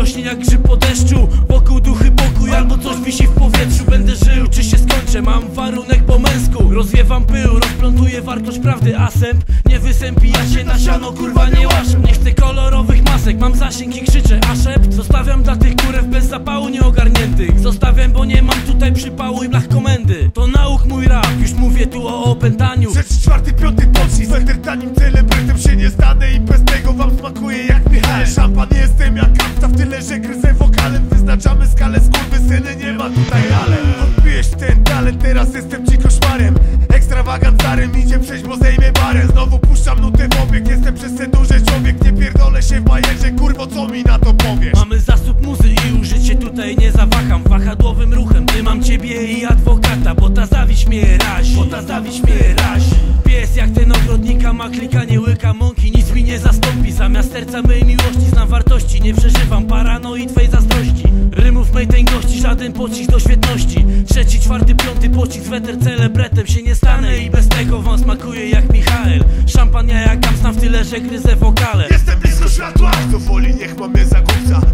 rośnie jak grzyb po deszczu. Wokół duchy pokój albo coś wisi w powietrzu. Będę żył czy się skończę, mam warunek po męsku. Rozwiewam pył, rozplątuję wartość prawdy Asęp, nie wysępi. Ja się na siano kurwa nie łaszę. Nie chcę kolorowych masek, mam zasięg i krzyczę A szept opętaniu. Trzeci, czwarty, piąty pocisk Weter tanim celebrytem się nie stanę I bez tego wam smakuje jak Michał Szampan jestem jak kapta w tyle, że gryzę wokalem. Wyznaczamy skalę syny nie ma tutaj ale Odbijesz ten talent, teraz jestem ci koszmarem. Ekstrawagant starym idzie przejść, bo zejmie barę Znowu puszczam nutę w obieg, jestem przez ten duży człowiek. Nie pierdolę się w bajerze, kurwo co mi na to powiesz? Mamy zasób muzy i użycie tutaj nie zawaham. Wahadłowym ruchem, ty mam ciebie i zawiść mnie razi, bo ta zawiść mnie razi. Pies jak ten ogrodnika ma klika, nie łyka mąki Nic mi nie zastąpi, zamiast serca mej miłości Znam wartości, nie przeżywam paranoi twej zazdrości. Rymów mej tęgości, żaden pocisk do świetności. Trzeci, czwarty, piąty pocisk, weter celebretem się nie stanę. I bez tego wam smakuje jak Michael. Szampania jak Amstam w tyle, że gryzę wokale. Jestem blisko światła Kto woli niech ma mnie za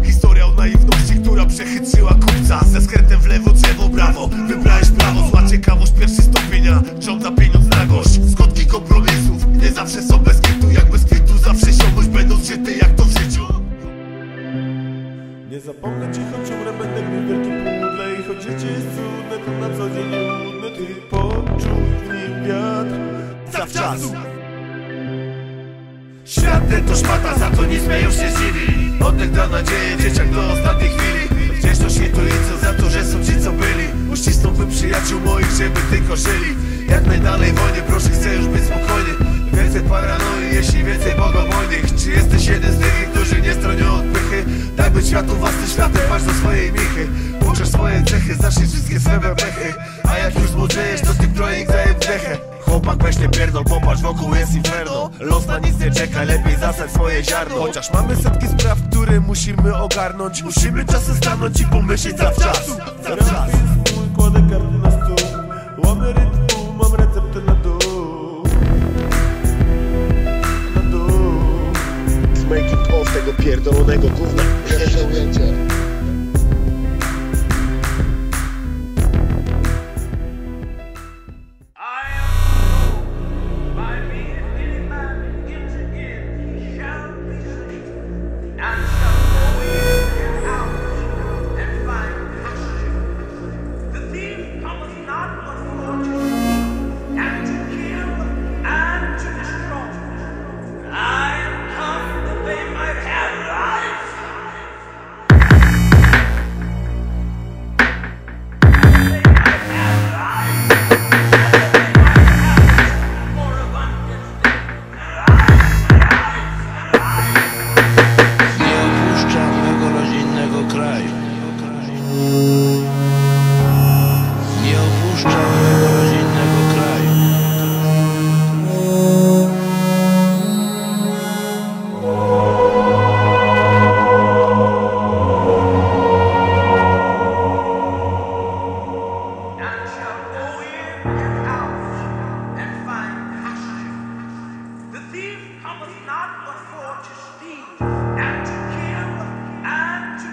Historia o naiwności, która przechytrzyła kupca. Ze skrętem w lewo, drzewo, brawo gość Skutki kompromisów Nie zawsze są bez kwitu Jak bez kwitu zawsze siąść Będą żyty jak to w życiu. Nie zapomnę ci, choć umrę, będę gdy wielki pudle. I choć życie jest trudne, to na co dzień nudne Ty poczuj w nim wiatr. Zawczasu. Świat ten to szmata, za to nic mnie już nie dziwi Oddech da nadzieję, dzieciak do najdalej wojnie, proszę chcę już być spokojny. Więcej paranoi, jeśli więcej bogobojnych. Czy jesteś jeden z tych, którzy nie stronią od pychy? Daj być światu własnym światem, patrz do swojej michy. Uczesz swoje cechy, zacznij wszystkie swe bebechy A jak już zmłodzejesz, to ty projekt daje wdechę Chłopak weź nie pierdol, popatrz wokół jest inferno. Los na nic nie czeka, lepiej zasadź swoje ziarno. Chociaż mamy setki spraw, które musimy ogarnąć. Musimy czasem stanąć i pomyśleć zawczasu Zawczasu kładę tego pierdolonego gówna. Jeszcze ujęcie.